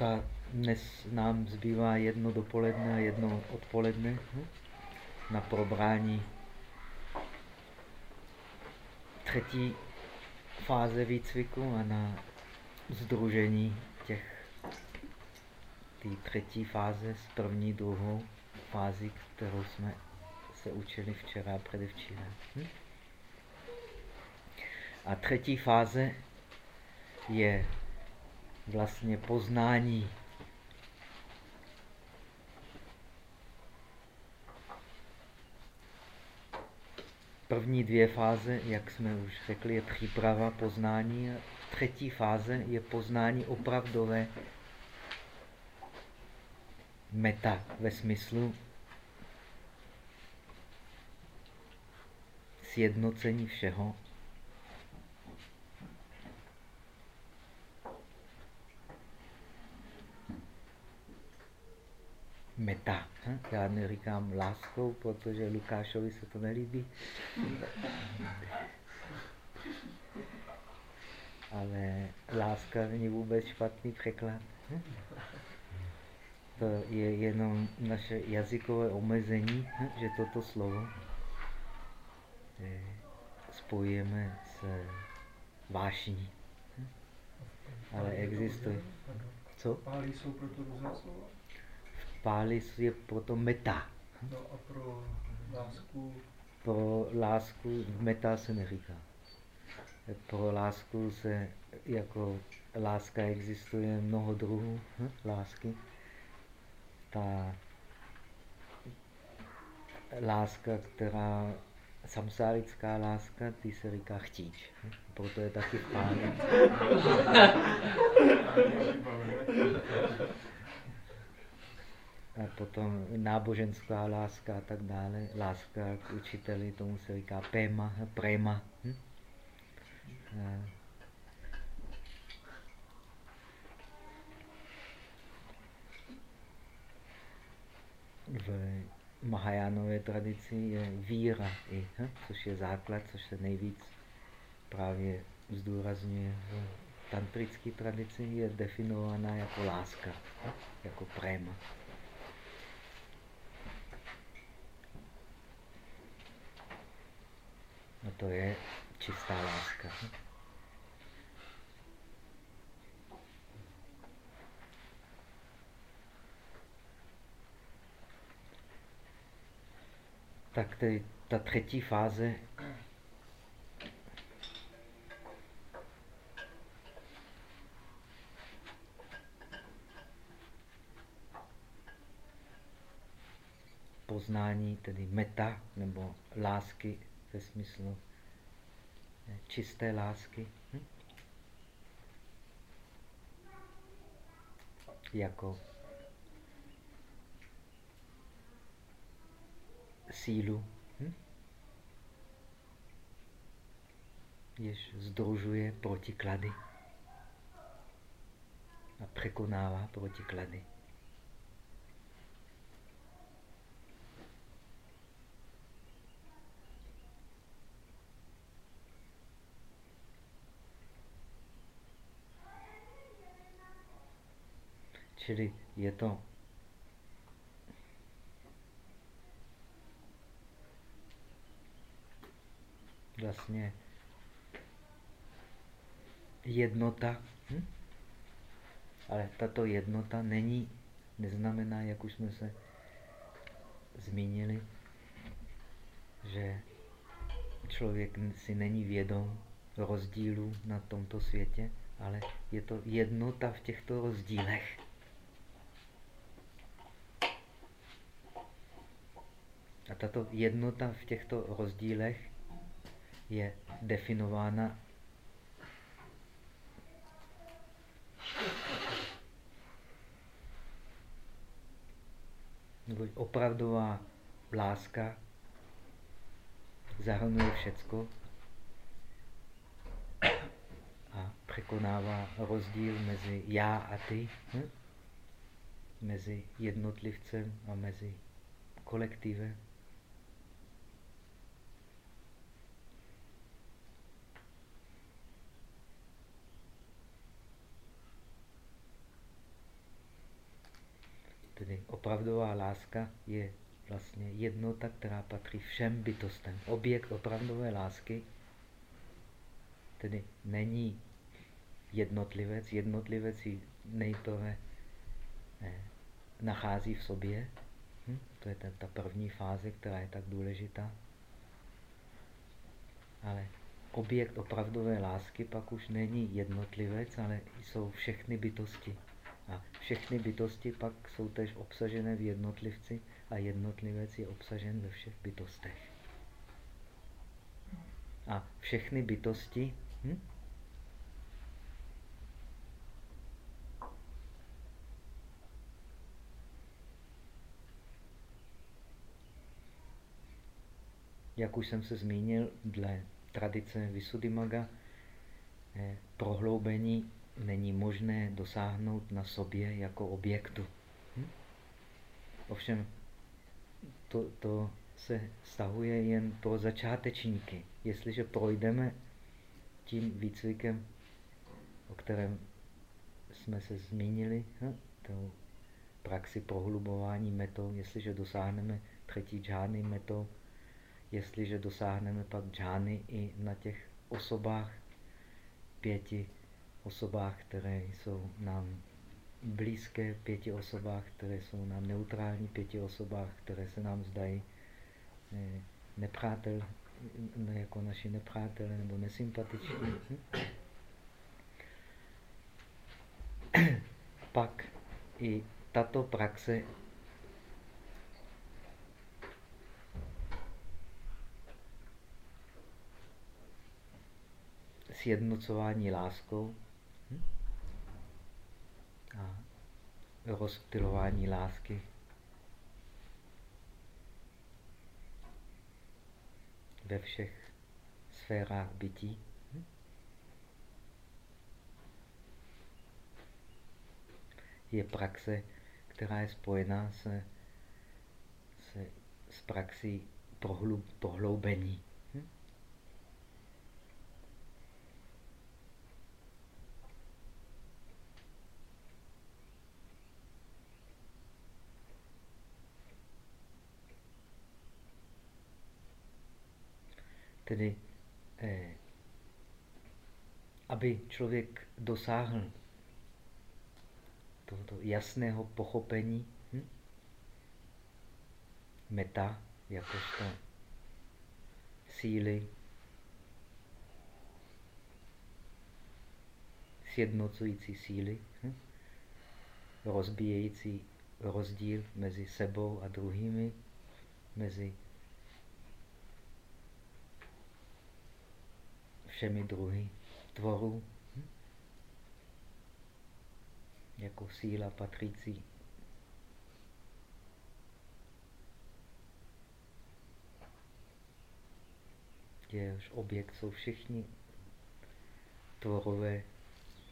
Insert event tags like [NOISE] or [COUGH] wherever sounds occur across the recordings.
ta dnes nám zbývá jedno dopoledne a jedno odpoledne na probrání třetí fáze výcviku a na združení těch té třetí fáze s první, druhou fázi, kterou jsme se učili včera a předevčírem. Hm? A třetí fáze je vlastně poznání První dvě fáze, jak jsme už řekli, je příprava poznání. Třetí fáze je poznání opravdové meta ve smyslu sjednocení všeho meta. Hm? Já neříkám láskou, protože Lukášovi se to nelíbí. Ale láska není vůbec špatný překlad. Hm? To je jenom naše jazykové omezení, hm? že toto slovo eh, spojujeme s vášní. Ale existuje. Co? Pálí jsou proto různá slova? Pális je proto meta. No a pro lásku? Pro lásku meta se neříká. Pro lásku se jako láska existuje mnoho druhů hm, lásky. Ta láska, která samsárická láska, ty se říká chtíč. Hm, proto je taky v. [LAUGHS] a potom náboženská láska a tak dále, láska k učiteli, tomu se říká péma, prema. Hm? V Mahajánové tradici je víra, i, hm? což je základ, což se nejvíc právě zdůrazňuje v tantrické tradici, je definovaná jako láska, hm? jako prema. No to je čistá láska. Tak tady, ta třetí fáze poznání, tedy meta nebo lásky ve smyslu eh, čisté lásky. Hm? Jako sílu, hm? jež združuje protiklady a překonává protiklady. Čili je to vlastně jednota, hm? ale tato jednota není, neznamená, jak už jsme se zmínili, že člověk si není vědom rozdílů na tomto světě, ale je to jednota v těchto rozdílech. A tato jednota v těchto rozdílech je definována nebo opravdová láska zahrnuje všecko a překonává rozdíl mezi já a ty, hm? mezi jednotlivcem a mezi kolektivem. Tedy opravdová láska je vlastně jednota, která patří všem bytostem. Objekt opravdové lásky tedy není jednotlivec. Jednotlivec ji nejprve eh, nachází v sobě. Hm? To je ta, ta první fáze, která je tak důležitá. Ale objekt opravdové lásky pak už není jednotlivec, ale jsou všechny bytosti. A všechny bytosti pak jsou tež obsažené v jednotlivci a jednotlivec je obsažen ve všech bytostech. A všechny bytosti hm? jak už jsem se zmínil, dle tradice Visuddhimaga, eh, prohloubení není možné dosáhnout na sobě jako objektu. Hm? Ovšem, to, to se stahuje jen pro začátečníky. Jestliže projdeme tím výcvikem, o kterém jsme se zmínili, hm? tou praxi prohlubování metod, jestliže dosáhneme třetí džány metod, jestliže dosáhneme pak džány i na těch osobách, pěti osobách, které jsou nám blízké, pěti osobách, které jsou nám neutrální, pěti osobách, které se nám zdají eh, nepřátel, jako naši nepřátelé nebo nesympatiční. [CLEARS THROAT] Pak i tato praxe sjednocování láskou? A rozptilování lásky ve všech sférách bytí. Je praxe, která je spojená se, se, s praxí prohloubení. Tedy, eh, aby člověk dosáhl tohoto jasného pochopení hm? meta, jakožto síly, sjednocující síly, hm? rozbíjející rozdíl mezi sebou a druhými, mezi všemi druhy tvorů hm? jako síla patřící jehož objekt jsou všichni tvorové,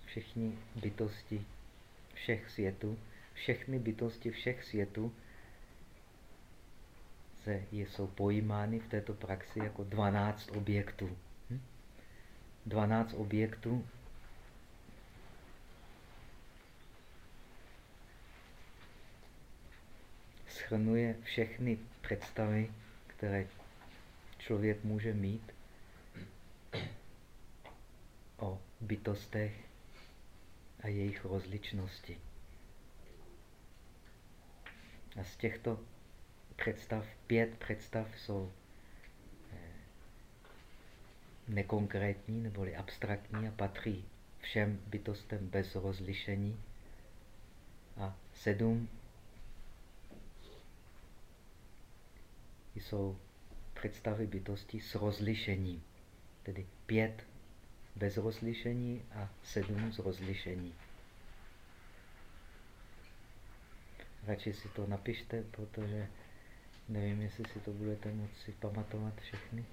všichni bytosti všech světů, všechny bytosti všech světů se, jsou pojímány v této praxi jako 12 objektů. 12 objektů. Schrnuje všechny představy, které člověk může mít o bytostech a jejich rozličnosti. A z těchto představ, pět představ jsou nekonkrétní neboli abstraktní a patří všem bytostem bez rozlišení. A sedm jsou představy bytosti s rozlišením. Tedy pět bez rozlišení a sedm s rozlišení. Radši si to napište, protože nevím, jestli si to budete moci pamatovat všechny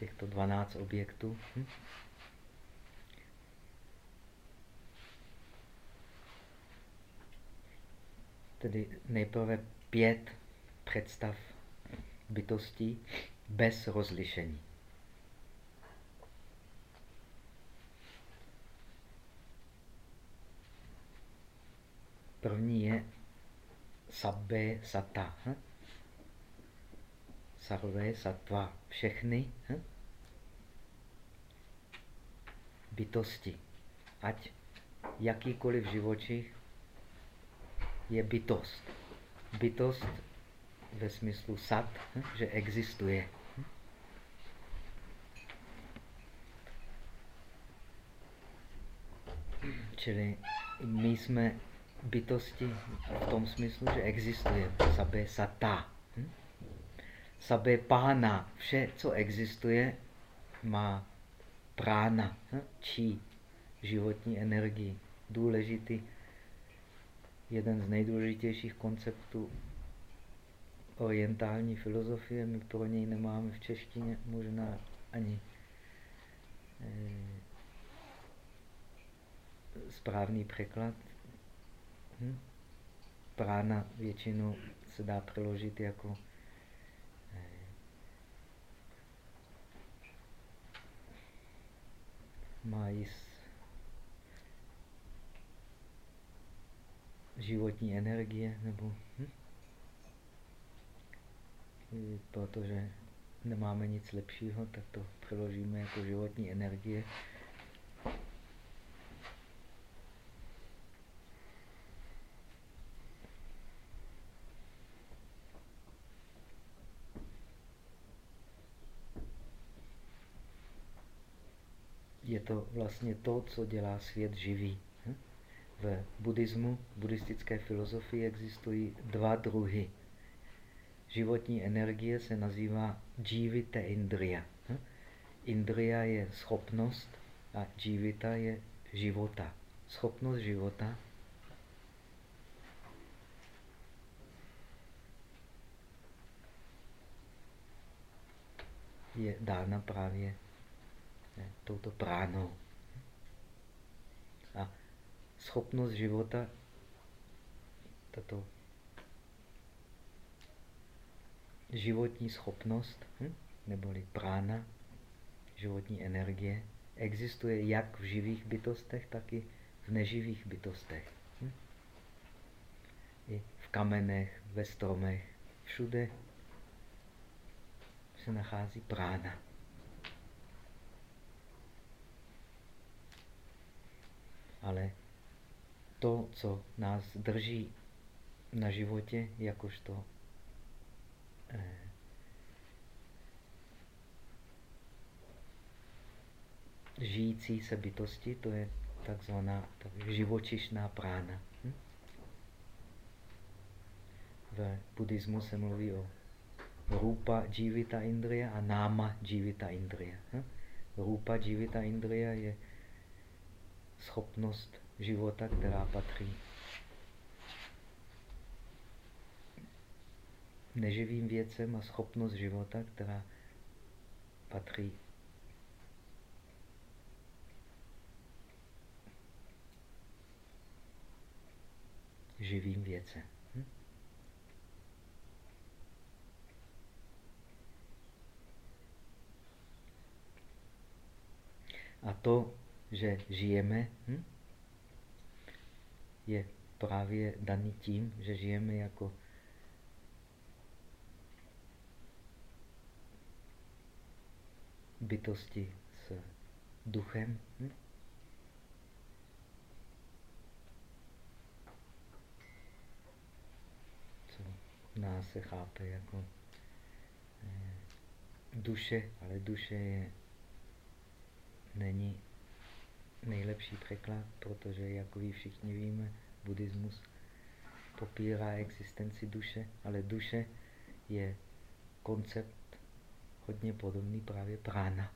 těchto 12 objektů. Hm? Tedy nejprve pět představ bytostí bez rozlišení. První je sabbe sata. Hm? Sarve satva. Všechny hm? Bytosti. Ať jakýkoliv živočich je bytost. Bytost ve smyslu sat, hm? že existuje. Čili my jsme bytosti v tom smyslu, že existuje. Sabé sata. Hm? Sabé pána. Vše, co existuje, má prána, hm? čí životní energii. Důležitý, jeden z nejdůležitějších konceptů orientální filozofie, my pro něj nemáme v češtině možná ani eh, správný překlad. Hm? Prána většinou se dá přeložit jako jist životní energie, nebo hm? protože nemáme nic lepšího, tak to přeložíme jako životní energie. je to vlastně to, co dělá svět živý. Hm? V buddhismu, v buddhistické filozofii existují dva druhy. Životní energie se nazývá jivita indriya. Hm? Indriya je schopnost a jivita je života. Schopnost života je dána právě touto pránou. A schopnost života, tato životní schopnost, hm? neboli prána, životní energie, existuje jak v živých bytostech, tak i v neživých bytostech. Hm? I v kamenech, ve stromech, všude se nachází prána. Ale to, co nás drží na životě, jakožto eh, žijící se bytosti, to je takzvaná tak živočišná prána. Hm? V buddhismu se mluví o rupa jivita indriya a náma jivita indriya. Hm? Rupa jivita indriya je schopnost života, která patří neživým věcem a schopnost života, která patří živým věcem. Hm? A to že žijeme, hm? je právě daný tím, že žijeme jako bytosti s duchem. Hm? Co nás se chápe jako eh, duše, ale duše je, není nejlepší překlad, protože, jak vy všichni víme, buddhismus popírá existenci duše, ale duše je koncept hodně podobný právě prána.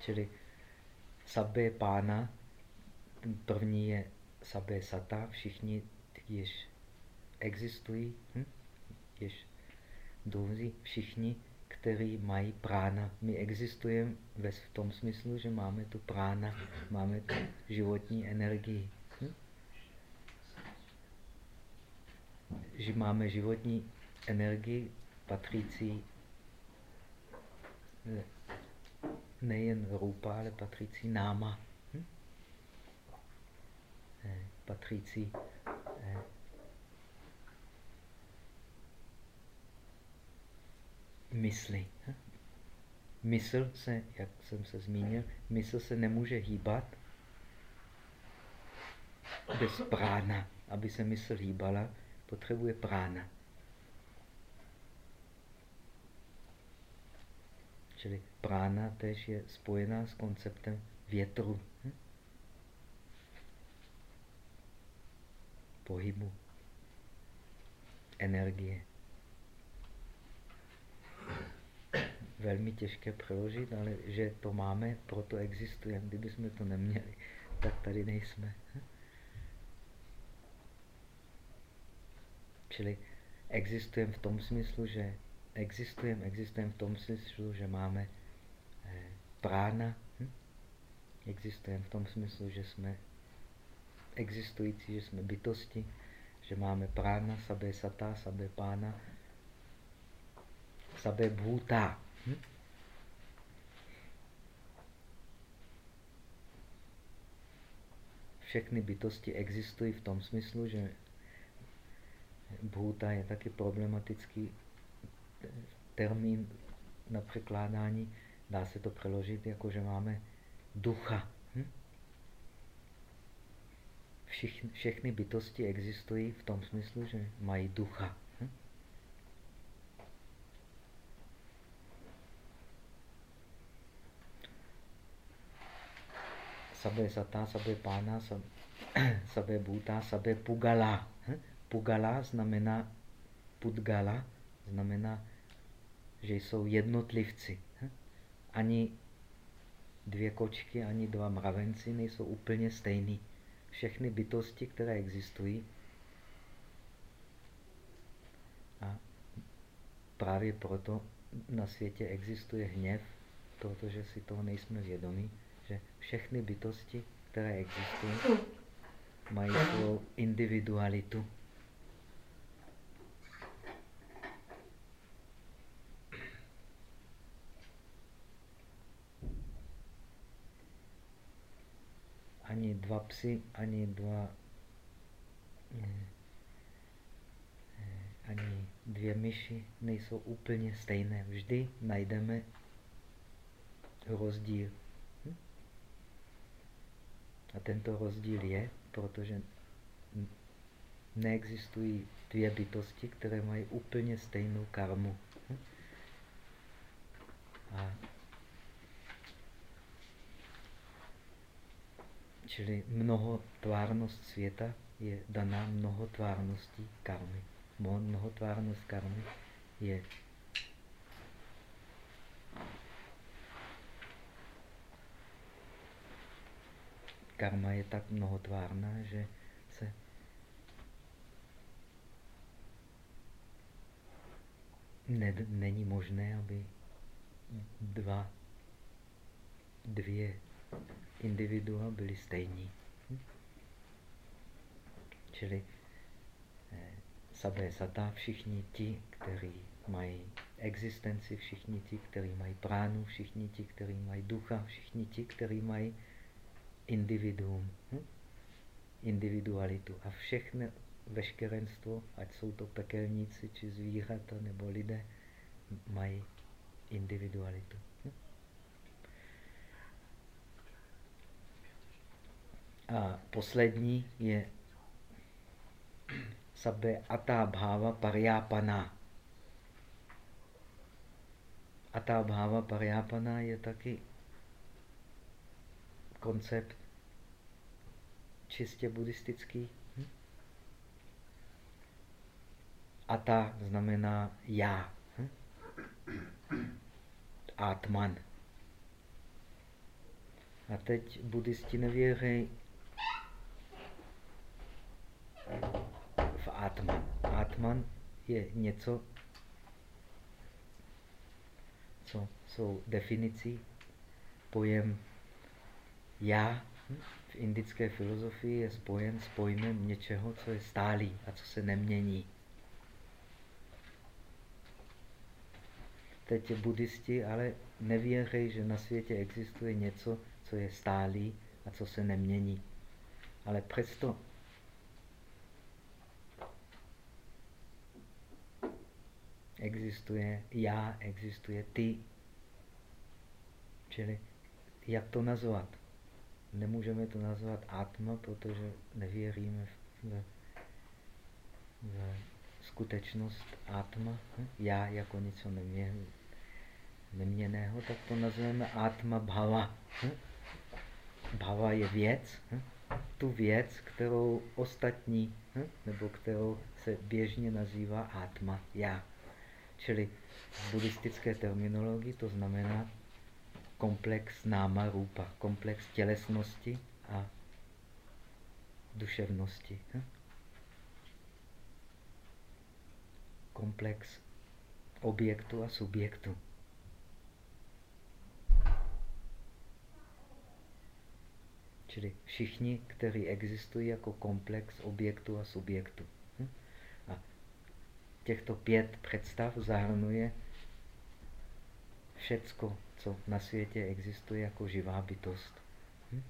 Čili sabé pána, první je sabé sata, všichni již existují. Hm? Jež druzí všichni, kteří mají prána. My existujeme v tom smyslu, že máme tu prána, máme tu životní energii. Hm? Že máme životní energii patřící nejen rupa, ale patřící náma. Hm? Eh, patřící eh, mysli. Mysl se, jak jsem se zmínil, mysl se nemůže hýbat bez prána. Aby se mysl hýbala, potřebuje prána. Čili prána tež je spojená s konceptem větru. Hm? Pohybu. Energie. Velmi těžké přeložit, ale že to máme, proto existujeme. Kdyby jsme to neměli, tak tady nejsme. Čili existujeme v tom smyslu, že existujeme, existujeme v tom smyslu, že máme eh, prána, hm? existujeme v tom smyslu, že jsme existující, že jsme bytosti, že máme prána, sabé sata, sabé pána, sabé bhuta. Všechny bytosti existují v tom smyslu, že bhuta je taky problematický termín na překládání. Dá se to přeložit jako, že máme ducha. Hm? Všechny bytosti existují v tom smyslu, že mají ducha. Sabé satá, sabé pána, sabé [CLEARS THROAT] bhuta, sabé pugala. Pugala znamená pudgala, znamená že jsou jednotlivci. Ani dvě kočky, ani dva mravenci nejsou úplně stejný. Všechny bytosti, které existují, a právě proto na světě existuje hněv, protože si toho nejsme vědomí, že všechny bytosti, které existují, mají svou individualitu. ani dva psy, ani dva ani dvě myši nejsou úplně stejné. Vždy najdeme rozdíl. A tento rozdíl je, protože neexistují dvě bytosti, které mají úplně stejnou karmu. A Čili mnohotvárnost světa je daná mnohotvárností karmy. Mnohotvárnost karmy je karma je tak mnohotvárná, že se ne, není možné, aby dva, dvě individua byli stejní. Čili eh, sabé sata, všichni ti, kteří mají existenci, všichni ti, kteří mají pránu, všichni ti, kteří mají ducha, všichni ti, kteří mají individuum, hm? individualitu. A všechno veškerenstvo, ať jsou to pekelníci, či zvířata, nebo lidé, mají individualitu. A poslední je sabe bhava paryapana. bhava paryapana je taky koncept čistě buddhistický. Hm? Ata znamená já. Hm? Atman. A teď buddhisti nevěří v Atman. Atman je něco, co jsou definicí, pojem já v indické filozofii je spojen s pojmem něčeho, co je stálý a co se nemění. teď buddhisti ale nevěří, že na světě existuje něco, co je stálý a co se nemění. Ale přesto existuje já, existuje ty. Čili jak to nazvat? Nemůžeme to nazvat atma, protože nevěříme v, v, skutečnost atma, já jako něco nemě, neměného, tak to nazveme atma bhava. Bhava je věc, tu věc, kterou ostatní, nebo kterou se běžně nazývá atma, já. Čili v buddhistické terminologii to znamená komplex náma rupa, komplex tělesnosti a duševnosti. Komplex objektu a subjektu. Čili všichni, kteří existují jako komplex objektu a subjektu těchto pět představ zahrnuje všecko, co na světě existuje jako živá bytost. Hm?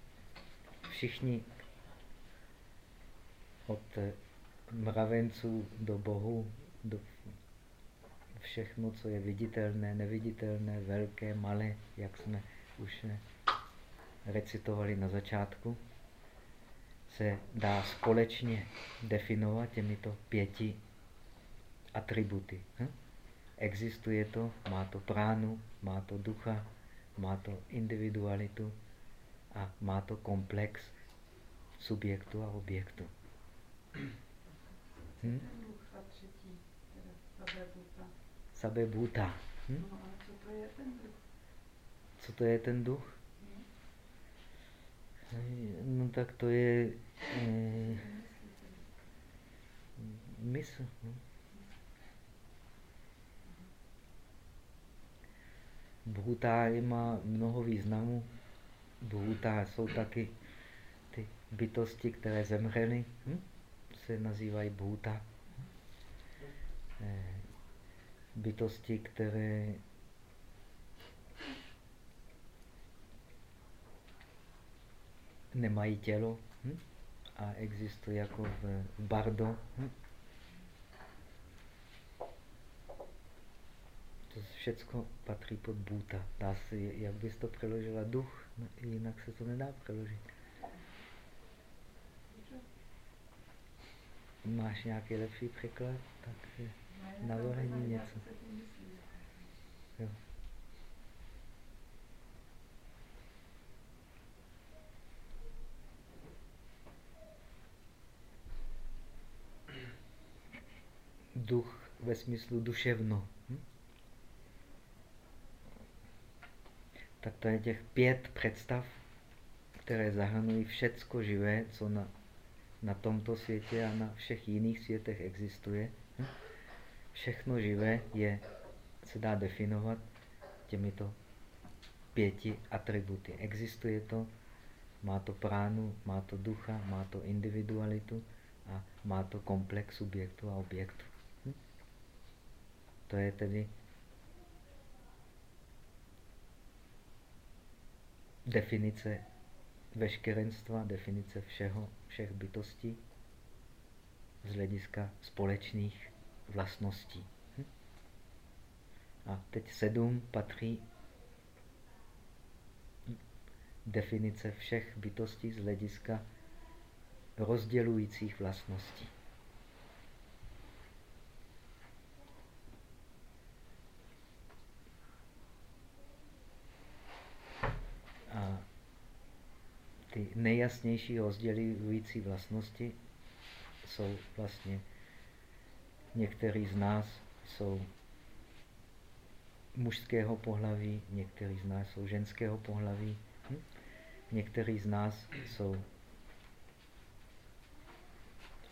Všichni od mravenců do bohu, do všechno, co je viditelné, neviditelné, velké, malé, jak jsme už recitovali na začátku, se dá společně definovat těmito pěti atributy. Hm? Existuje to, má to pránu, má to ducha, má to individualitu a má to komplex subjektu a objektu. Hm? Sabebhuta. Hm? No, co to je ten duch? Co to je ten duch? No tak to je eh, mysl. Hm? Bhutá má mnoho významů. Bhutá jsou taky ty bytosti, které zemřely, hm? se nazývají bhuta. Eh, bytosti, které nemají tělo hm? a existují jako v bardo. Hm? To všechno patří pod bůta. Dá se, jak bys to přeložila duch, no, jinak se to nedá přeložit. Máš nějaký lepší překlad? Tak navrhni něco. Jo. Duch ve smyslu duševno. Tak to je těch pět představ, které zahrnují všecko živé, co na, na tomto světě a na všech jiných světech existuje. Všechno živé je, se dá definovat těmito pěti atributy. Existuje to, má to pránu, má to ducha, má to individualitu a má to komplex subjektu a objektu. To je tedy definice veškerenstva, definice všeho, všech bytostí z hlediska společných vlastností. Hm? A teď sedm patří definice všech bytostí z hlediska rozdělujících vlastností. Ty nejjasnější rozdělující vlastnosti jsou vlastně, některý z nás jsou mužského pohlaví, některý z nás jsou ženského pohlaví, hm? některý z nás jsou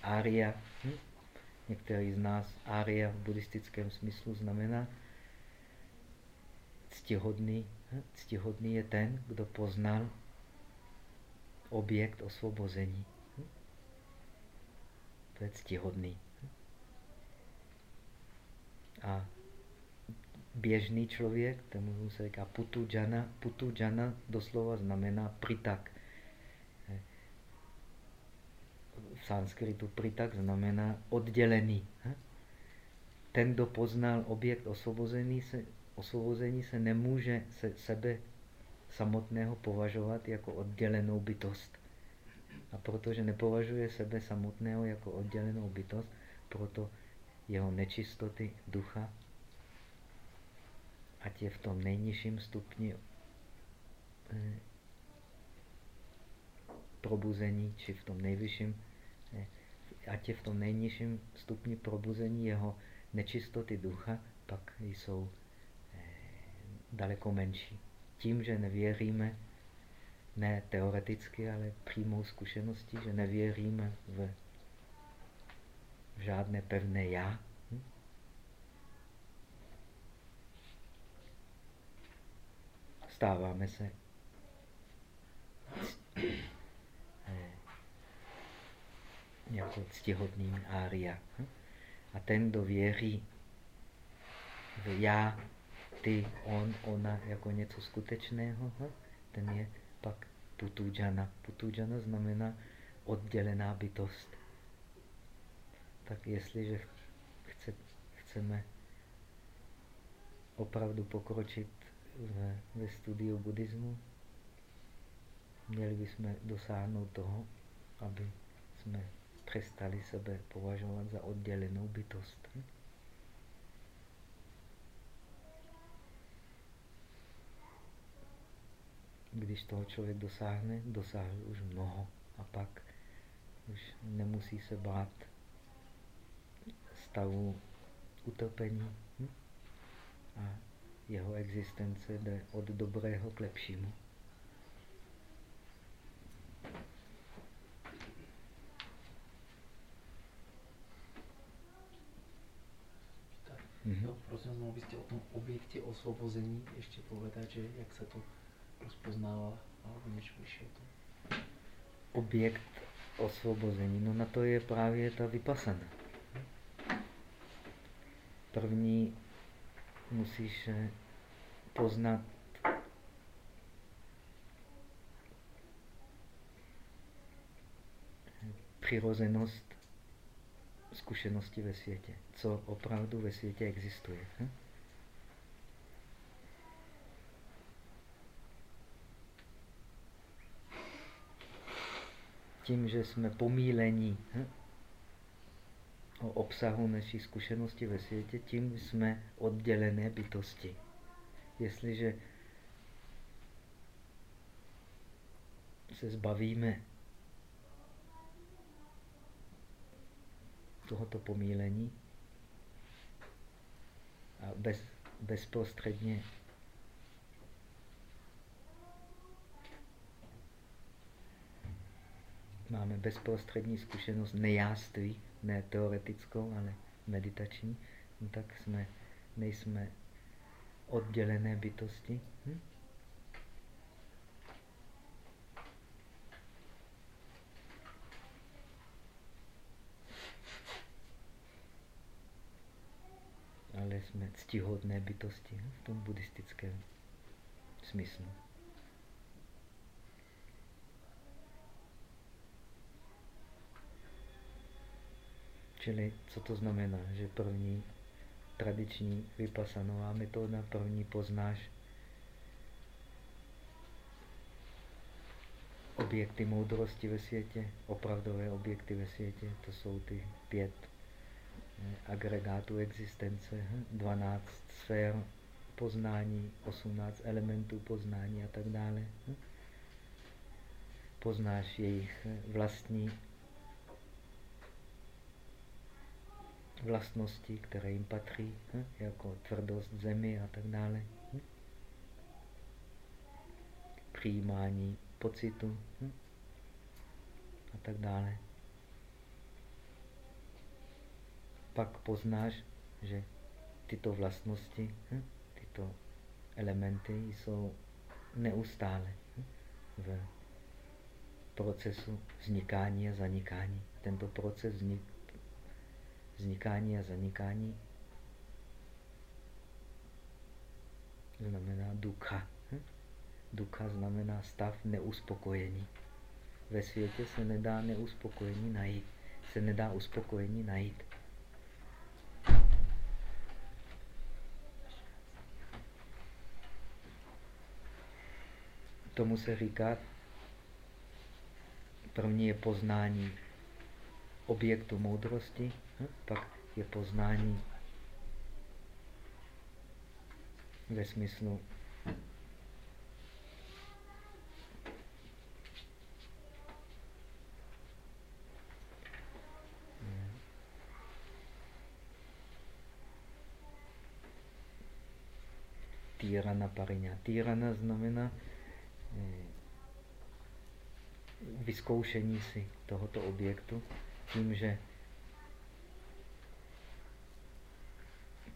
ária, hm? některý z nás ária v buddhistickém smyslu znamená ctihodný. Hm? Ctihodný je ten, kdo poznal objekt osvobození. To je ctihodný. A běžný člověk, tomu se říká putu jana. Putu jana doslova znamená pritak. V sanskritu pritak znamená oddělený. Ten, kdo poznal objekt osvobození se, osvobození se nemůže se sebe samotného považovat jako oddělenou bytost. A protože nepovažuje sebe samotného jako oddělenou bytost, proto jeho nečistoty ducha, ať je v tom nejnižším stupni eh, probuzení, či v tom nejvyšším, eh, ať je v tom nejnižším stupni probuzení jeho nečistoty ducha, pak jsou eh, daleko menší. Tím, že nevěříme, ne teoreticky, ale přímou zkušeností, že nevěříme v žádné pevné já. Hm? Stáváme se eh, jako ctihodným ária. Hm? A ten, kdo věří v já, ty, on, ona jako něco skutečného, hm? ten je pak putujana. Putujana znamená oddělená bytost tak jestliže chce, chceme opravdu pokročit ve, ve studiu buddhismu, měli bychom dosáhnout toho, aby jsme přestali sebe považovat za oddělenou bytost. Když toho člověk dosáhne, dosáhl už mnoho a pak už nemusí se bát stavu utopení hm? a jeho existence jde od dobrého k lepšímu. Mm-hmm. prosím, mohl byste o tom objektě osvobození ještě povedat, že jak se to rozpoznává, vyšší o tom? Objekt osvobození, no na to je právě ta vypasana. První musíš eh, poznat přirozenost zkušenosti ve světě. Co opravdu ve světě existuje. Hm? Tím, že jsme pomílení hm? o obsahu naší zkušenosti ve světě, tím jsme oddělené bytosti. Jestliže se zbavíme tohoto pomílení a bez, bezprostředně máme bezprostřední zkušenost nejáství, ne teoretickou, ale meditační, no tak jsme, nejsme oddělené bytosti. Hm? Ale jsme ctihodné bytosti hm? v tom buddhistickém smyslu. Čili co to znamená? Že první tradiční vypasanová metoda, první poznáš objekty moudrosti ve světě, opravdové objekty ve světě, to jsou ty pět eh, agregátů existence, 12 hm, sfér poznání, 18 elementů poznání a tak dále. Hm. Poznáš jejich vlastní vlastnosti, které jim patří, hm? jako tvrdost zemi a tak dále. Hm? Přijímání pocitu hm? a tak dále. Pak poznáš, že tyto vlastnosti, tyto elementy jsou neustále v procesu vznikání a zanikání. Tento proces vznik, vznikání a zanikání znamená ducha. Hm? Ducha znamená stav neuspokojení. Ve světě se nedá neuspokojení najít. Se nedá uspokojení najít. Tomu se říká, první je poznání objektu moudrosti, hm? pak je poznání ve smyslu týrana pariňa. Týrana znamená eh, vyzkoušení si tohoto objektu tím, že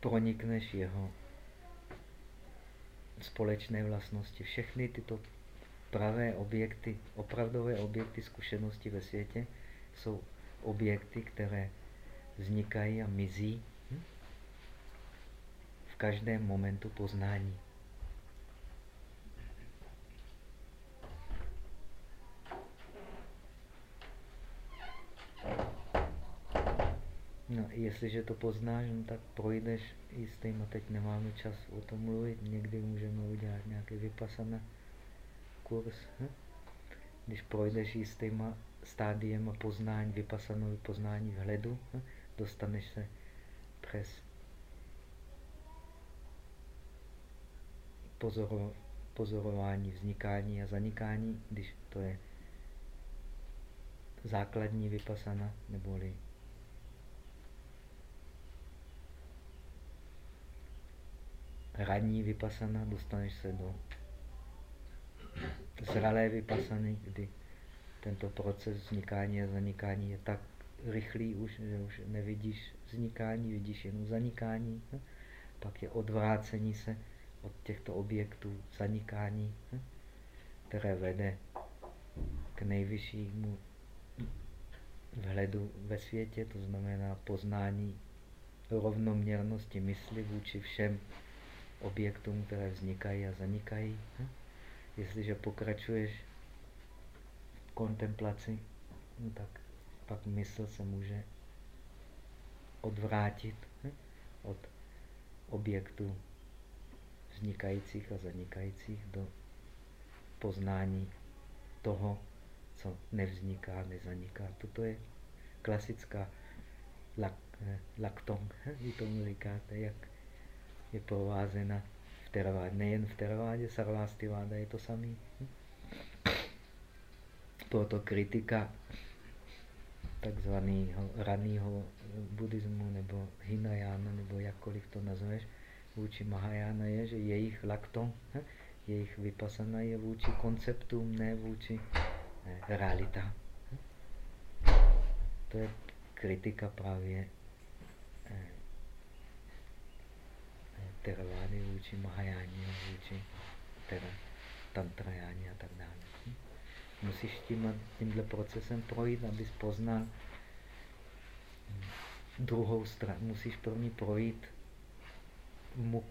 pronikneš jeho společné vlastnosti. Všechny tyto pravé objekty, opravdové objekty zkušenosti ve světě jsou objekty, které vznikají a mizí hm? v každém momentu poznání. No, jestliže to poznáš, no, tak projdeš jistým, a teď nemáme čas o tom mluvit, někdy můžeme udělat nějaký vypasana kurz. Hm? Když projdeš jistýma stádiema poznání, vypasanové poznání vhledu, hm? dostaneš se přes pozoro, pozorování vznikání a zanikání, když to je základní vypasana, neboli ranní vypasana, dostaneš se do zralé vypasany, kdy tento proces vznikání a zanikání je tak rychlý už, že už nevidíš vznikání, vidíš jenom zanikání. Pak je odvrácení se od těchto objektů zanikání, které vede k nejvyššímu vhledu ve světě, to znamená poznání rovnoměrnosti mysli vůči všem objektům, které vznikají a zanikají. Hm? Jestliže pokračuješ v kontemplaci, no tak pak mysl se může odvrátit hm? od objektů vznikajících a zanikajících do poznání toho, co nevzniká, nezaniká. Toto je klasická lak, eh, laktong, vy tomu říkáte, jak je provázena v teravádě. Nejen v teravádě, sarvástiváda je to samý. Proto kritika takzvaného raného buddhismu nebo Hinayana, nebo jakkoliv to nazveš, vůči Mahajana je, že jejich lakton, jejich vypasana je vůči konceptům, ne vůči realita. To je kritika právě eh, Teravány vůči Mahajáni, vůči teda Tantrajáni a tak dále. Musíš tím, tímhle procesem projít, abys poznal druhou stranu. Musíš první projít muk,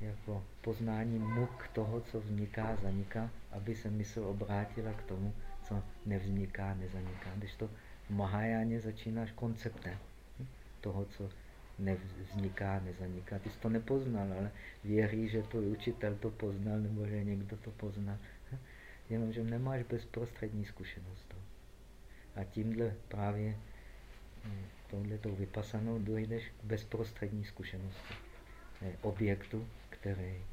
jako poznání muk toho, co vzniká, zaniká, aby se mysl obrátila k tomu, co nevzniká, nezaniká. Když to v Mahajáně začínáš konceptem toho, co nevzniká, nezaniká. Ty jsi to nepoznal, ale věří, že tvůj učitel to poznal, nebo že někdo to poznal. Jenomže nemáš bezprostřední zkušenost. A tímhle právě hm, touhletou vypasanou dojdeš k bezprostřední zkušenosti objektu, který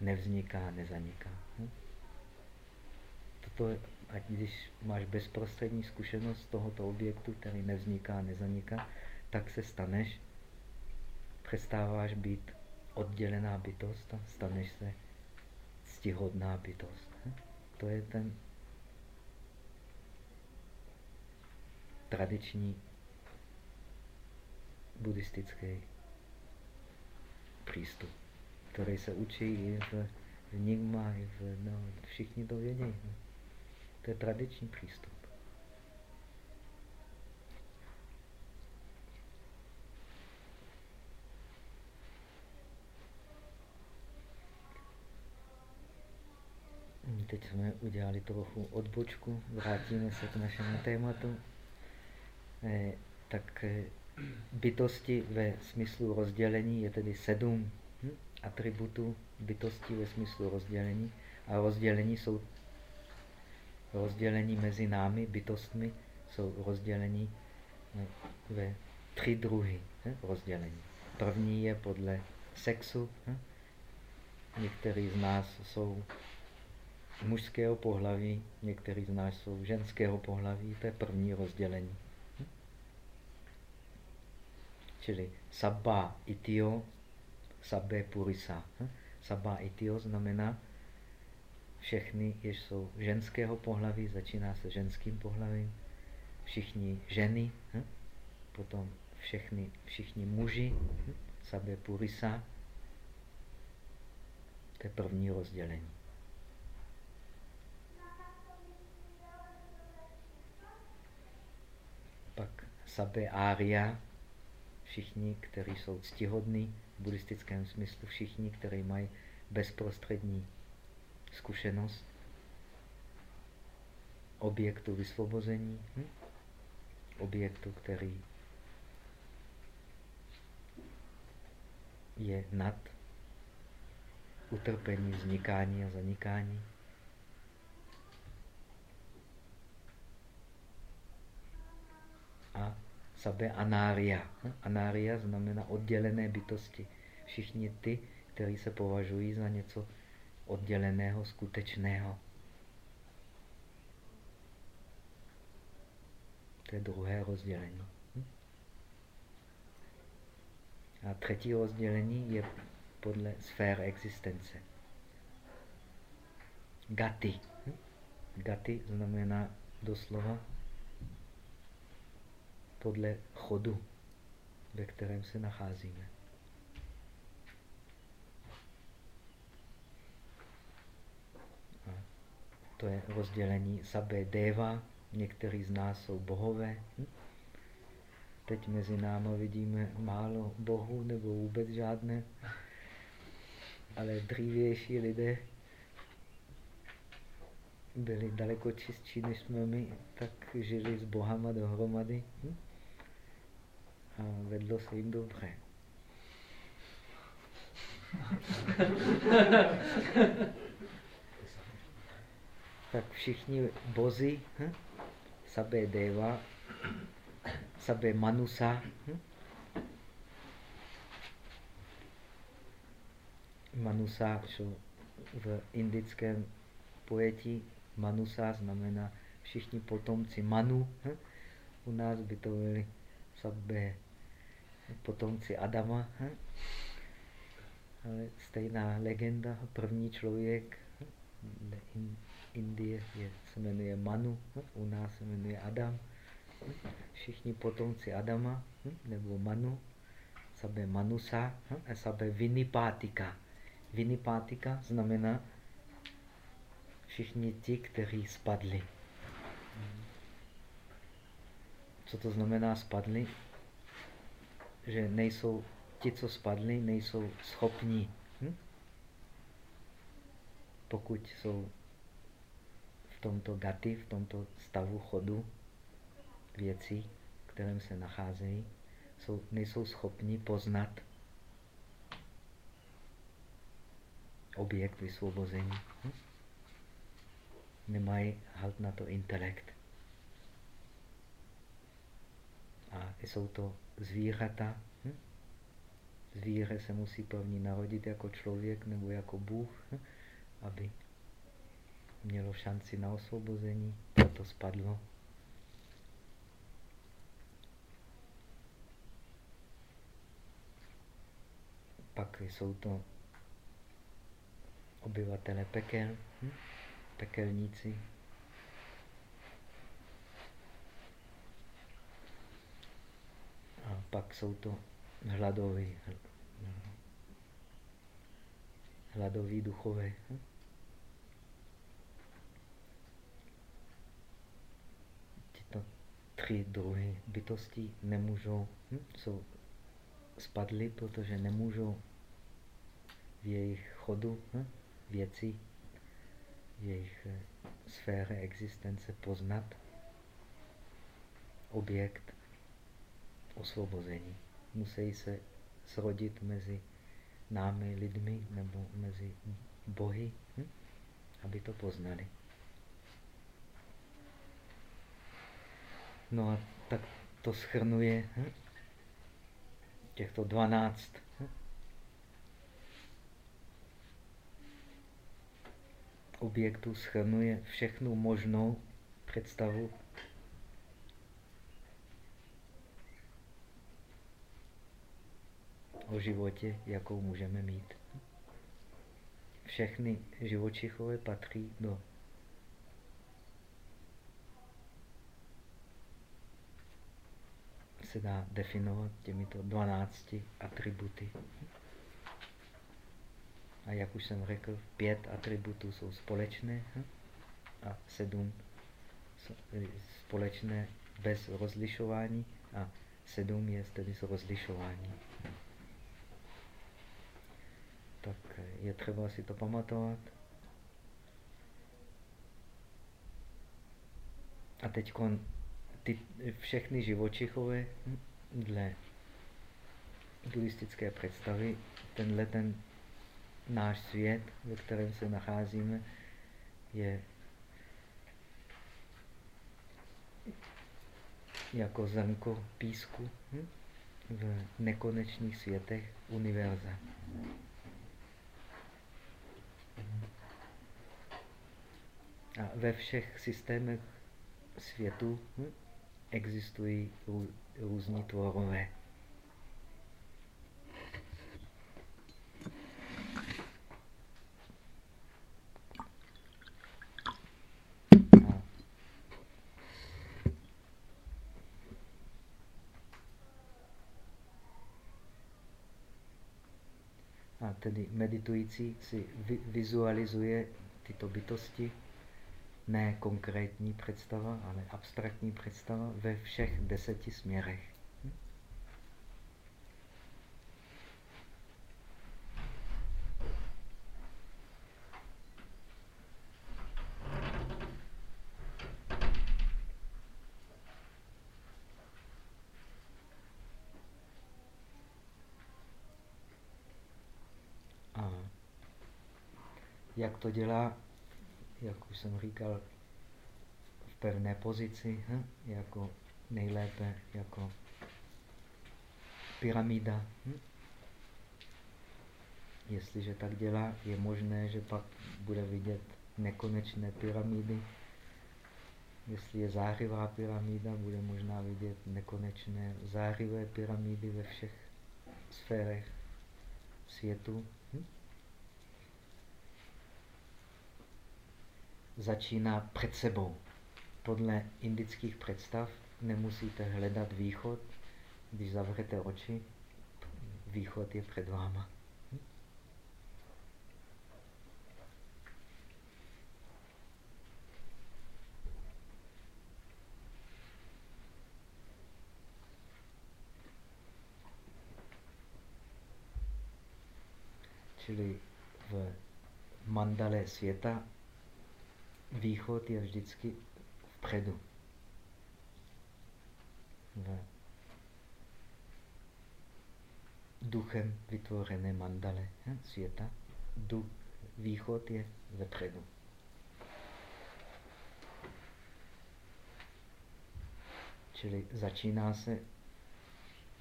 nevzniká, nezaniká. Hm? Toto, ať když máš bezprostřední zkušenost tohoto objektu, který nevzniká, nezaniká, tak se staneš přestáváš být oddělená bytost a staneš se ctihodná bytost. To je ten tradiční buddhistický přístup, který se učí i v, v Nigma, i v, no, všichni to vědí. To je tradiční přístup. Teď jsme udělali trochu odbočku, vrátíme se k našemu tématu. Eh, tak eh, bytosti ve smyslu rozdělení je tedy sedm hm, atributů bytosti ve smyslu rozdělení. A rozdělení jsou rozdělení mezi námi, bytostmi, jsou rozdělení eh, ve tři druhy hm, rozdělení. První je podle sexu. Hm. Někteří z nás jsou mužského pohlaví, někteří z nás jsou ženského pohlaví, to je první rozdělení. Čili sabba itio, sabbe purisa. Sabba itio znamená všechny, jež jsou ženského pohlaví, začíná se ženským pohlavím, všichni ženy, potom všechny, všichni muži, sabbe purisa, to je první rozdělení. Pak sabbe aria, všichni, kteří jsou ctihodní v buddhistickém smyslu, všichni, kteří mají bezprostřední zkušenost objektu vysvobození, hm? objektu, který je nad utrpení, vznikání a zanikání. A sabe anária. Anária znamená oddělené bytosti. Všichni ty, kteří se považují za něco odděleného, skutečného. To je druhé rozdělení. A třetí rozdělení je podle sfér existence. Gati. Gati znamená doslova podle chodu, ve kterém se nacházíme. A to je rozdělení sabé deva. Někteří z nás jsou bohové. Hm? Teď mezi námi vidíme málo bohů nebo vůbec žádné. Ale dřívější lidé byli daleko čistší než jsme my, tak žili s bohama dohromady. Hm? A vedlo se jim dobře. tak všichni bozy, hm? sabé deva, sabé manusa, hm? manusa, čo v indickém pojetí manusa znamená všichni potomci Manu. Hm? U nás by to byly sabé potomci Adama. Ale stejná legenda, první člověk? Indie je, se jmenuje Manu, u nás se jmenuje Adam. Všichni potomci Adama nebo Manu, sabe Manusa a sabe Vinipátika. Vinipátika znamená všichni ti, kteří spadli. Co to znamená spadli? Že nejsou, ti, co spadli, nejsou schopni. Hm? Pokud jsou v tomto gati, v tomto stavu chodu věcí, v kterém se nacházejí, jsou, nejsou schopni poznat objekt vysvobození. Hm? Nemají halt na to intelekt. A jsou to zvířata. Hm? Zvíře se musí první narodit jako člověk nebo jako Bůh, hm? aby mělo šanci na osvobození, proto spadlo. Pak jsou to obyvatele pekel, hm? pekelníci, A pak jsou to hladoví, hladoví duchové. Tyto tři druhy bytostí nemůžou, hm, jsou spadly, protože nemůžou v jejich chodu hm, věcí jejich eh, sféře existence poznat objekt osvobození. Musí se srodit mezi námi, lidmi, nebo mezi bohy, hm? aby to poznali. No a tak to schrnuje hm? těchto dvanáct hm? objektů schrnuje všechnu možnou představu o životě, jakou můžeme mít. Všechny živočichové patří do se dá definovat těmito 12 atributy. A jak už jsem řekl, pět atributů jsou společné a sedm společné bez rozlišování a sedm je tedy s rozlišováním tak je třeba si to pamatovat. A teď ty všechny živočichové dle buddhistické představy, tenhle ten náš svět, ve kterém se nacházíme, je jako zrnko písku v nekonečných světech univerza. A ve všech systémech světu hm, existují rů, různí tvorové. A tedy meditující si vizualizuje tyto bytosti ne konkrétní představa, ale abstraktní představa ve všech deseti směrech. Jak to dělá jak už jsem říkal, v pevné pozici, hm? jako nejlépe jako pyramida. Hm? Jestliže tak dělá, je možné, že pak bude vidět nekonečné pyramidy. Jestli je zářivá pyramida, bude možná vidět nekonečné zářivé pyramidy ve všech sférech světu. Hm? Začíná před sebou. Podle indických představ nemusíte hledat východ, když zavřete oči, východ je před váma. Čili v mandale světa východ je vždycky vpředu. V duchem vytvořené mandale světa, duch, východ je vepředu. Čili začíná se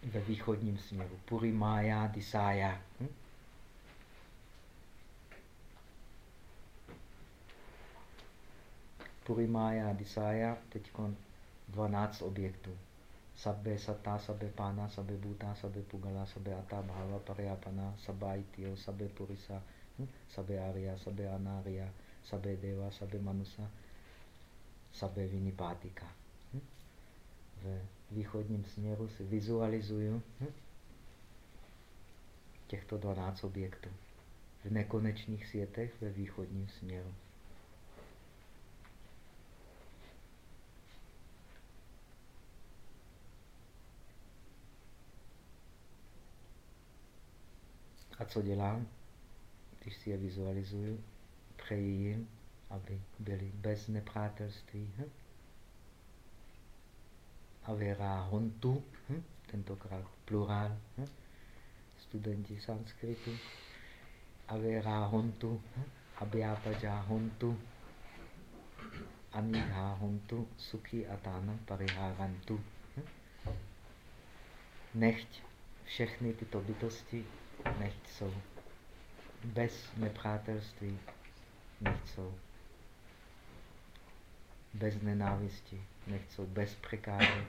ve východním směru. Purimaya Disaya. Hm? Purimaya Disaya, teď 12 objektů. Sabbe Sata, Sabbe Pána, Sabbe Bhuta, Sabbe Pugala, Sabbe Ata, Bhava, Paryapana, Sabbe Aitio, Sabbe Purisa, hm? Sabbe Arya, Sabbe Anaria, Sabbe Deva, Sabbe Manusa, Sabbe Vinipatika. Hm? V východním směru si vizualizuju hm? těchto 12 objektů v nekonečných světech ve východním směru. A co dělám, když si je vizualizuju? Přeji jim, aby byli bez nepřátelství. Hm? Avera hontu, hm? tentokrát plurál, hm? studenti sanskritu. Avera hontu, hm? abhyapaja hontu, anidha hontu, sukhi atana pariharantu. Hm? Nechť všechny tyto bytosti, nechť jsou bez nepřátelství, nechť jsou bez nenávisti, nechť jsou bez překážek,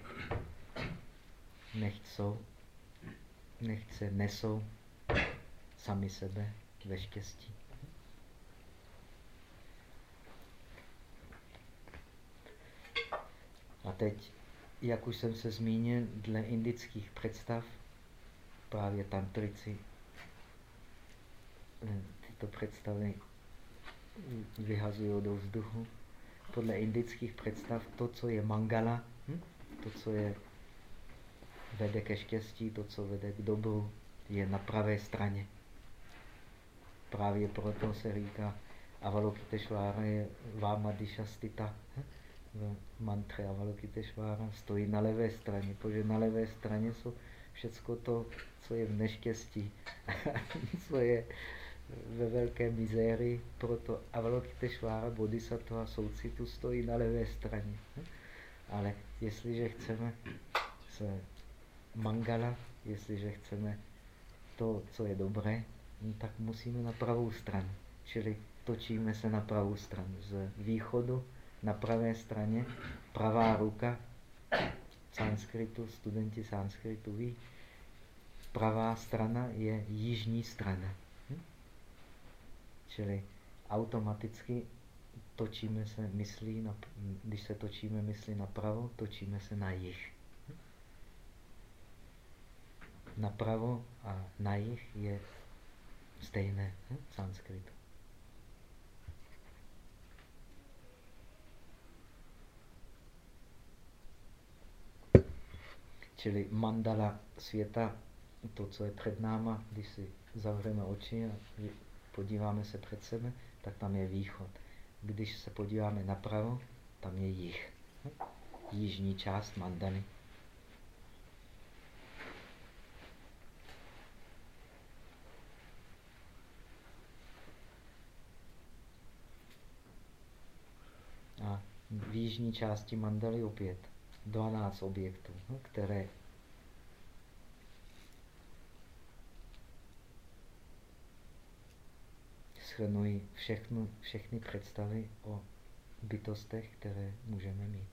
nechť se nesou sami sebe ve štěstí. A teď, jak už jsem se zmínil, dle indických představ, právě tantrici tyto představy vyhazují do vzduchu. Podle indických představ to, co je mangala, hm? to, co je vede ke štěstí, to, co vede k dobru, je na pravé straně. Právě proto se říká Avalokiteshvára je Vámadišastita. Hm? V mantře Avalokiteshvára stojí na levé straně, protože na levé straně jsou všecko to, co je v neštěstí, [LAUGHS] co je ve velké mizérii, proto Avalokiteshvára Bodhisattva soucitu stojí na levé straně. Ale jestliže chceme se mangala, jestliže chceme to, co je dobré, no tak musíme na pravou stranu. Čili točíme se na pravou stranu. Z východu na pravé straně pravá ruka sanskritu, studenti sanskritu ví, pravá strana je jižní strana. Čili automaticky točíme se myslí, na, když se točíme myslí napravo, točíme se na jih. Napravo a na jih je stejné hm? sanskritu. Čili mandala světa, to, co je před náma, když si zavřeme oči a podíváme se před sebe, tak tam je východ. Když se podíváme napravo, tam je jih. Jižní část mandaly. A v jižní části mandaly opět 12 objektů, které schrnují všechno, všechny představy o bytostech, které můžeme mít.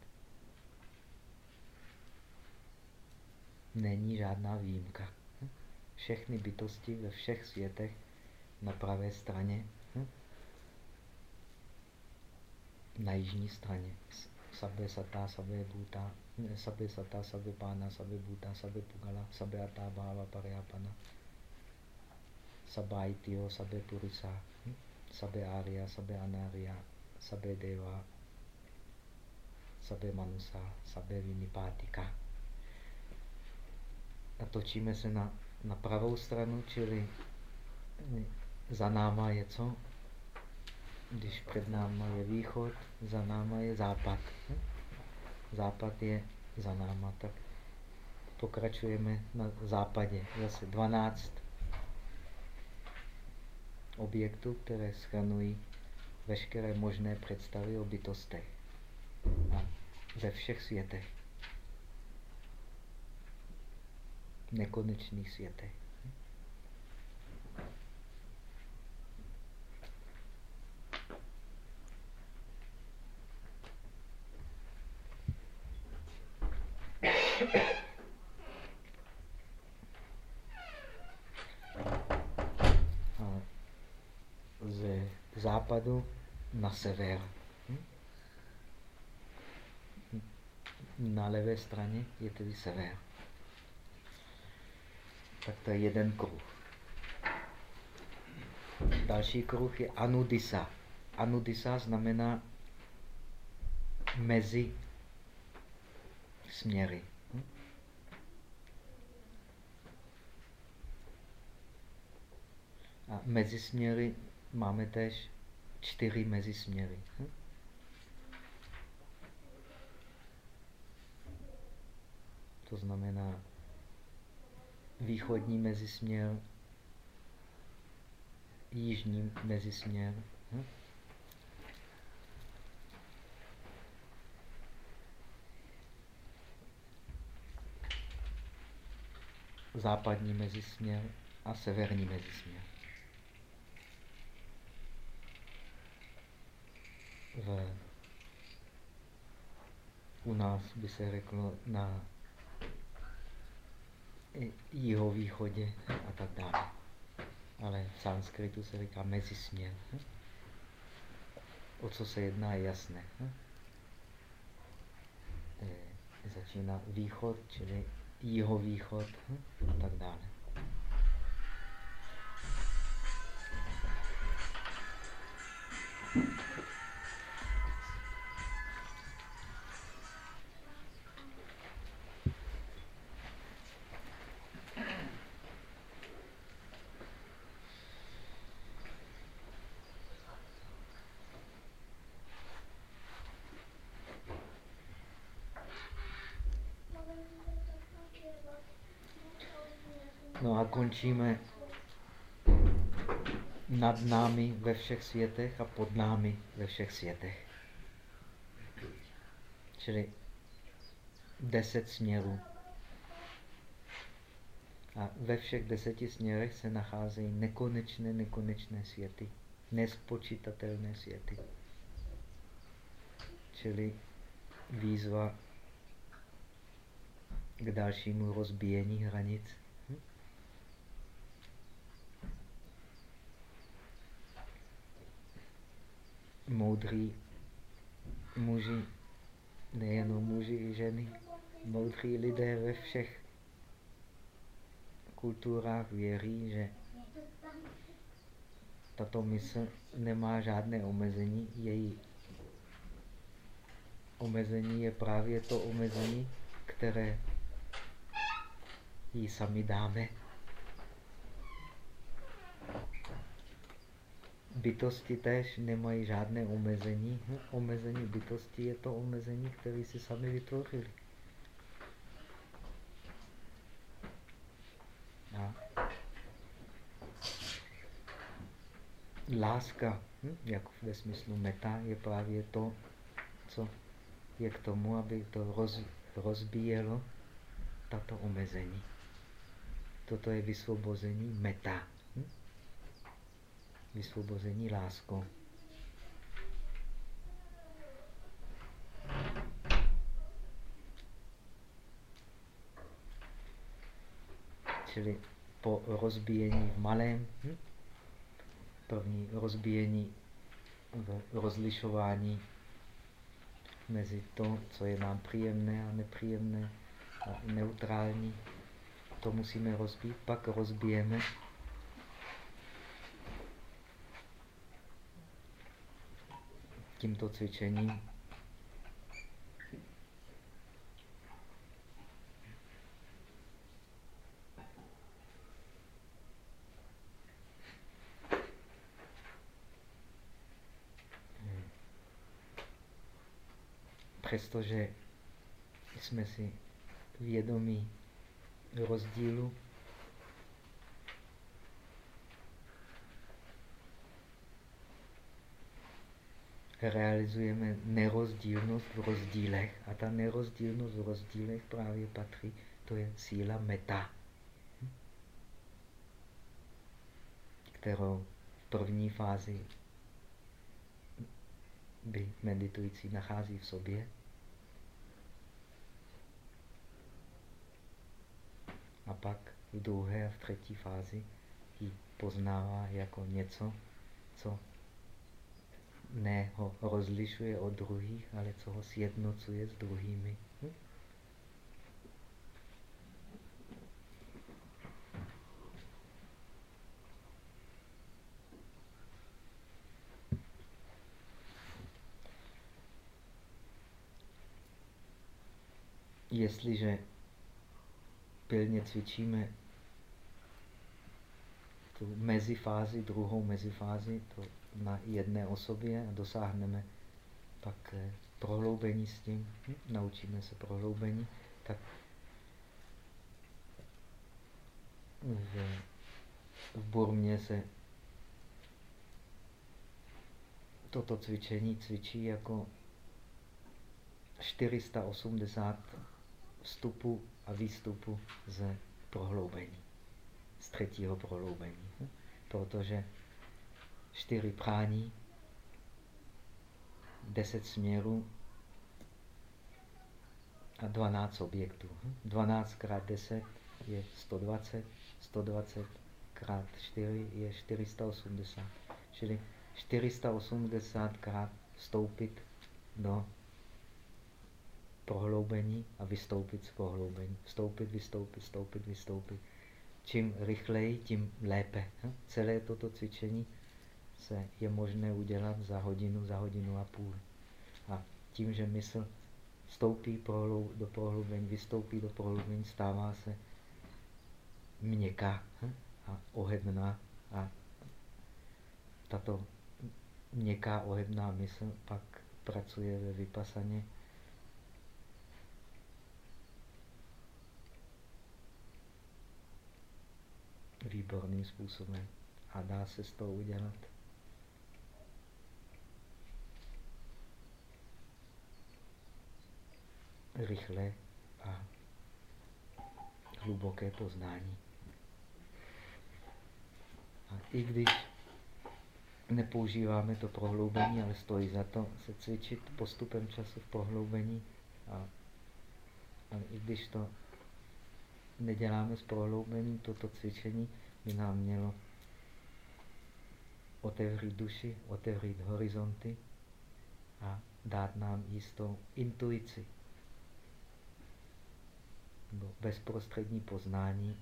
Není žádná výjimka. Všechny bytosti ve všech světech na pravé straně, na jižní straně sabbe sata, sabbe bhuta, sabbe sata, sabbe pana, sabbe bhuta, sabbe pugala, sabbe atta bhava pariyapana, sabba ityo, sabbe purusa, sabbe arya, sabbe anarya, sabbe deva, sabbe manusa, sabbe vinipatika. A točíme se na, na pravou stranu, čili za náma je co? Když před náma je východ, za náma je západ. Západ je za náma, tak pokračujeme na západě. Zase 12 objektů, které schrnují veškeré možné představy o bytostech a ve všech světech. Nekonečných světech. ze západu na sever. Na levé straně je tedy sever. Tak to je jeden kruh. Další kruh je anudisa. Anudisa znamená mezi směry. A mezi směry máme tež čtyři mezisměry. Hm? To znamená východní mezisměr, jižní mezisměr. Hm? západní mezisměr a severní mezisměr. U nás by se řeklo na jihovýchodě a tak dále. Ale v sanskritu se říká mezisměr. O co se jedná, je jasné. Začíná východ, čili jihovýchod a tak dále. No a končíme nad námi ve všech světech a pod námi ve všech světech. Čili deset směrů. A ve všech deseti směrech se nacházejí nekonečné, nekonečné světy. Nespočítatelné světy. Čili výzva k dalšímu rozbíjení hranic. Moudří muži, nejenom muži i ženy, moudří lidé ve všech kulturách věří, že tato mysl nemá žádné omezení, její omezení je právě to omezení, které jí sami dáme. Bytosti též nemají žádné omezení. Hm? Omezení bytosti je to omezení, které si sami vytvořili. A láska, hm? jak ve smyslu meta, je právě to, co je k tomu, aby to roz, rozbíjelo tato omezení. Toto je vysvobození meta vysvobození láskou. Čili po rozbíjení v malém, hm? první rozbíjení v rozlišování mezi to, co je nám příjemné a nepříjemné a neutrální, to musíme rozbít, pak rozbijeme tímto cvičením. Přestože jsme si vědomí rozdílu realizujeme nerozdílnost v rozdílech a ta nerozdílnost v rozdílech právě patří, to je síla meta, kterou v první fázi by meditující nachází v sobě. A pak v druhé a v třetí fázi ji poznává jako něco, co ne ho rozlišuje od druhých, ale co ho sjednocuje s druhými. Hm? Jestliže pilně cvičíme tu mezifázi, druhou mezifázi, to na jedné osobě a dosáhneme pak eh, prohloubení s tím, hm? naučíme se prohloubení, tak v, v Burmě se toto cvičení cvičí jako 480 vstupu a výstupu ze prohloubení, z třetího prohloubení. Hm? Protože čtyři prání, deset směrů a 12 objektů. 12 hm? krát 10 je 120, 120 krát 4 je 480. Čili 480 krát vstoupit do prohloubení a vystoupit z prohloubení. Vstoupit, vystoupit, vstoupit, vystoupit. Čím rychleji, tím lépe. Hm? Celé toto cvičení se je možné udělat za hodinu, za hodinu a půl. A tím, že mysl vstoupí do prohloubení, vystoupí do prohloubení, stává se měkká hm? a ohebná. A tato měkká ohebná mysl pak pracuje ve vypasaně výborným způsobem a dá se z toho udělat rychle a hluboké poznání. A i když nepoužíváme to prohloubení, ale stojí za to se cvičit postupem času v prohloubení. A, a i když to neděláme s prohloubením, toto cvičení by nám mělo otevřít duši, otevřít horizonty a dát nám jistou intuici nebo bezprostřední poznání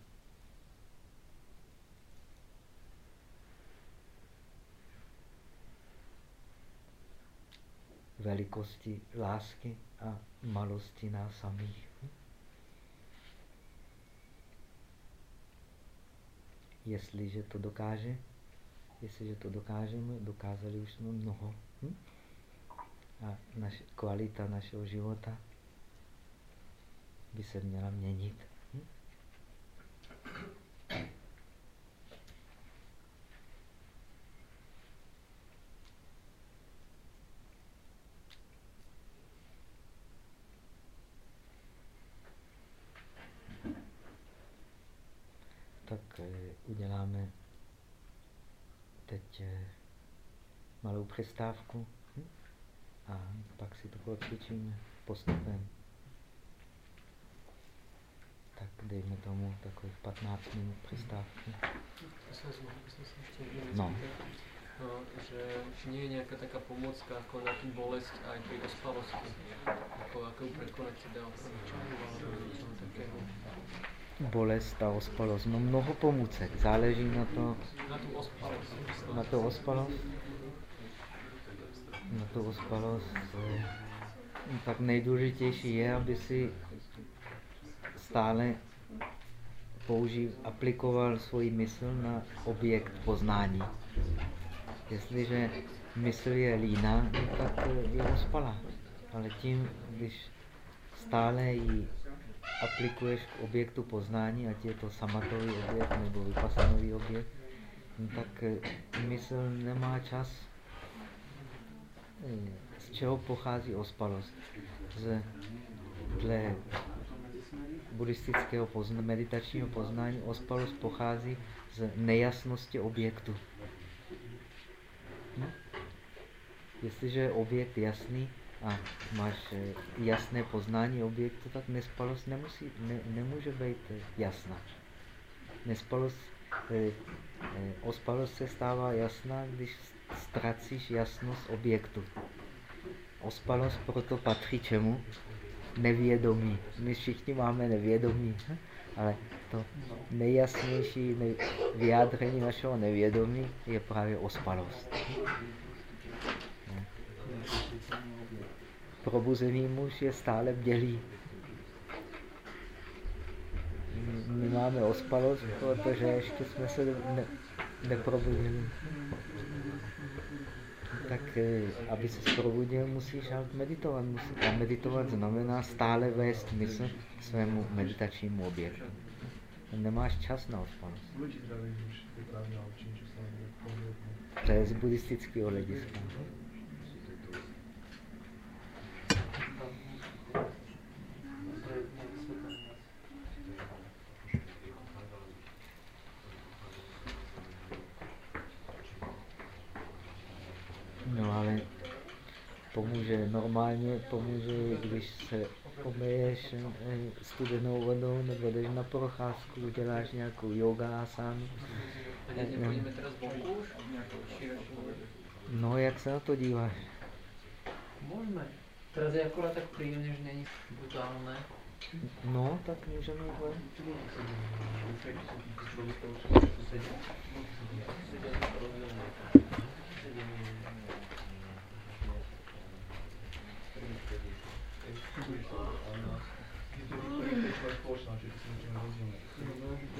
velikosti lásky a malosti nás samých. Jestliže to dokáže, jestliže to dokážeme, dokázali už jsme mnoho. Hm? A naš, kvalita našeho života by se měla měnit. Hm? Tak eh, uděláme teď eh, malou přestávku hm? a pak si to pocvičíme postupem tak dejme tomu takových 15 minut přestávky. No. No, že, nie je nejaká taká pomocka ako na tú bolesť aj pri ospalosti, ako, ako ju prekonať teda. Bolest a ospalost, no mnoho pomůcek, záleží na to, na tu ospalost. Na to ospalost, na to ospalost, eh, tak nejdůležitější je, aby si stále použiv, aplikoval svoji mysl na objekt poznání. Jestliže mysl je líná, no tak je ospalá. Ale tím, když stále ji aplikuješ k objektu poznání, ať je to samatový objekt nebo vypasanový objekt, no tak mysl nemá čas. Z čeho pochází ospalost? Z, dle buddhistického pozna, meditačního poznání ospalost pochází z nejasnosti objektu. No? Jestliže je objekt jasný a máš eh, jasné poznání objektu, tak nespalost nemusí, ne, nemůže být eh, jasná. Nespalost, eh, eh, ospalost se stává jasná, když ztracíš jasnost objektu. Ospalost proto patří čemu? nevědomí. My všichni máme nevědomí, ale to nejjasnější vyjádření našeho nevědomí je právě ospalost. Probuzený muž je stále bdělý. My máme ospalost, protože ještě jsme se ne, neprobudili. Tak eh, aby se probudil, musíš meditovat. Musí, a meditovat znamená stále vést mysl k svému meditačnímu objektu. Nemáš čas na ospanost. To je z buddhistického hlediska. No ale pomůže normálně, pomůže, když se omeješ eh, studenou vodou, nebo jdeš na procházku, uděláš nějakou yoga asánu. No, jak se na to díváš? Můžeme. Teraz je akorát tak příjemně, že není brutálné. No, tak můžeme Если вы точно, значит, если вы не возьмете.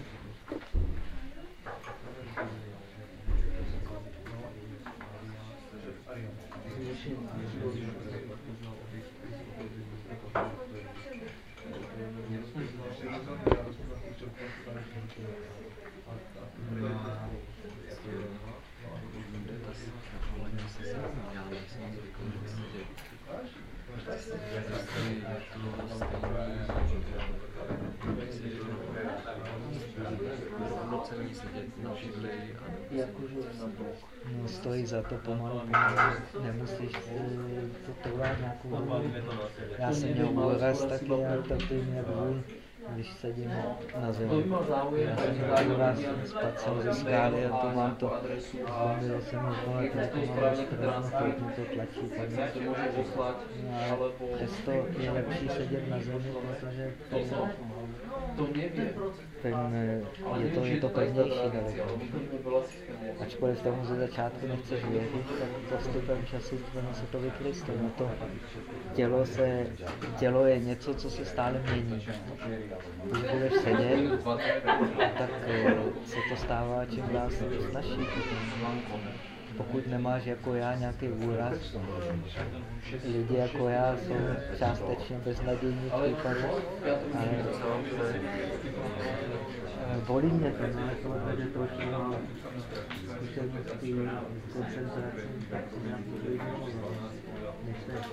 Jít. No, stojí za to pomalu, nemusíš eh, to trvat nějakou dobu. Já jsem měl úraz taky, já taky měl vůj, když sedím na zemi. Já jsem měl úraz, spadl jsem ze skály a to mám to, zlomilo se mi vole, to jako mám mi to tlačí, přesto je lepší sedět na zemi, protože To mě. Ten, je to, je to daleko. Ačkoliv tomu ze začátku nechceš věřit, tak postupem času ono se to vykrystí. No to tělo, se, tělo je něco, co se stále mění. Když budeš sedět, tak eh, se to stává čím dál se snažší. Pokud nemáš jako já nějaký úraz, lidi jako já jsou částečně beznadějní případů, ale eh, bolí mě to, no, jako tady trošku mám zkušenosti s koncentrací, tak si nějaký klidně než teď.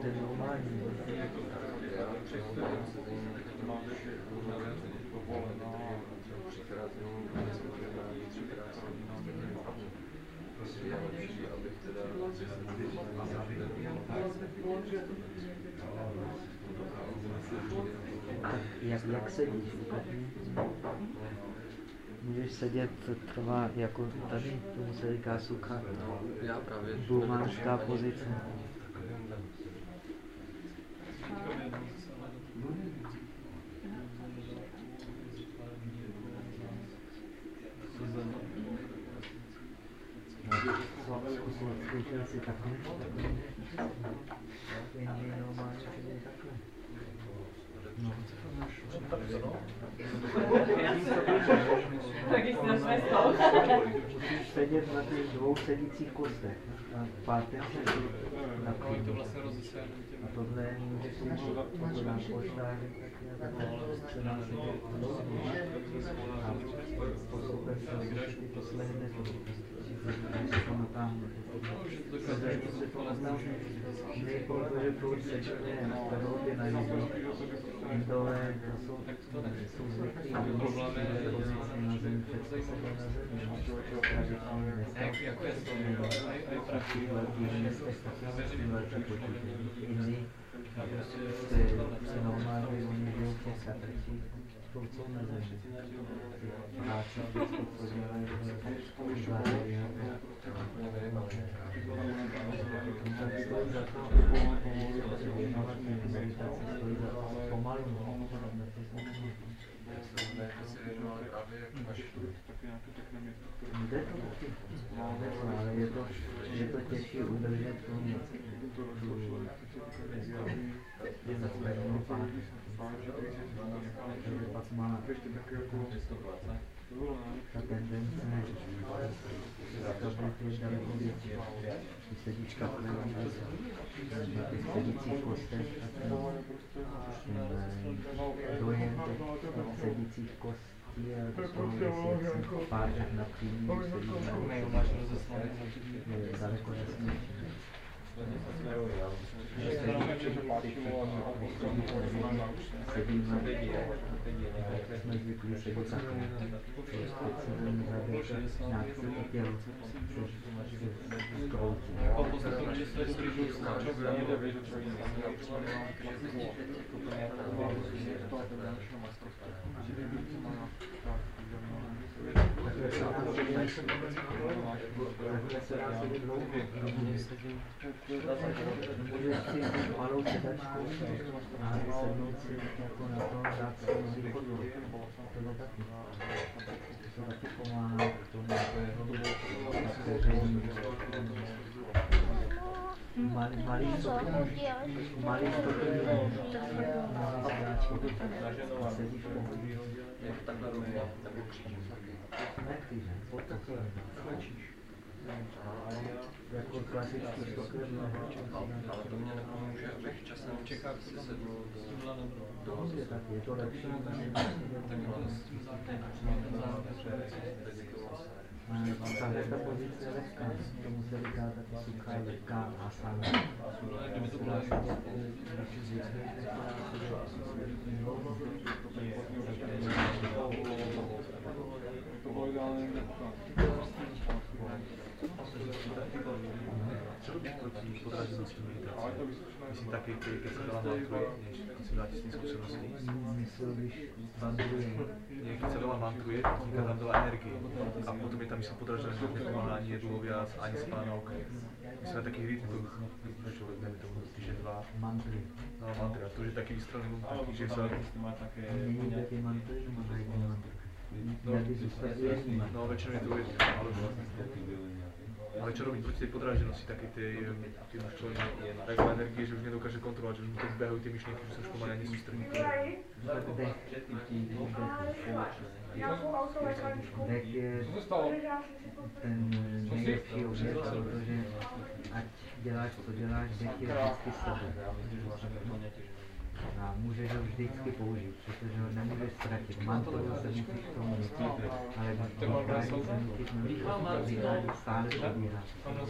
To je normální. Jak, jak sedíš? Můžeš sedět, trvá jako tady, tomu se říká sukha, Já právě. burmanská pozice. Zkoušel jsi takhle? Je normálně sedět. No. Na na těch dvou sedících kostech. A pátek se na To vlastně rozesel A tohle si na tak se dá sedět a postupem se můžeš ty když to protože furt sečně staroty na jihu. Indové, to jsou, jsou zvyklí, na zemi, přesto se na dneska, Jako je to? v těch velkých městech taky jsou velké počty. Jiní, prostě normálně, oni žijou v těch katrčích, Jde to taky, ale je to, je to těžší udržet tu, tu, tu, tu, pak má ta tendence stability je daleko Když sedíš takhle na těch sedících kostech, ten dojem těch sedících a se pár na daleko jasnější. Sedíme, jsme zvyklí to tělo Malý, malý stupně, malý stupně, malá sedačka. A sedíš v pohodě. Ne ne? Pod takhle. Jako klasický stoker, Ale to mě nepomůže, abych časem čekal, si sednu do... to je tak, je to lepší, než Tahle ta pozice je lehká, tomu se říká taky suchá, lehká asana. Kdyby to bylo proti podraženosti meditace? Myslím taky, když se dala mantru, když se dá tisíc zkušeností. Myslel, když vandruje. Když se dala mantru, vzniká tam dala energie. A potom je tam, myslím, nepomáhá ani jedlo viac, ani spánok. Myslím, že taky rytm, to člověk nevím, tomu týže dva. Mantry. No, mantry, a to, že taky taky, že sa... Není taky mantry, nebo dají mantry. Jedním. No, většinou je to jedno, ale ale čo robiť proti tej podráženosti, také tej, ty máš človek tak má energie, že už nedokáže kontrolovať, že už mu to behajú tie myšlienky, že sa už pomaly ani sústredí. Dech, dech je ten nejlepší oběd, protože ať děláš, co děláš, dech je vždycky s tebou. A můžeš ho vždycky použít, protože ho nemůžeš ztratit. Mantru se musíš k tomu nutit, ale dýchání se nutit dýchání stále probíhá.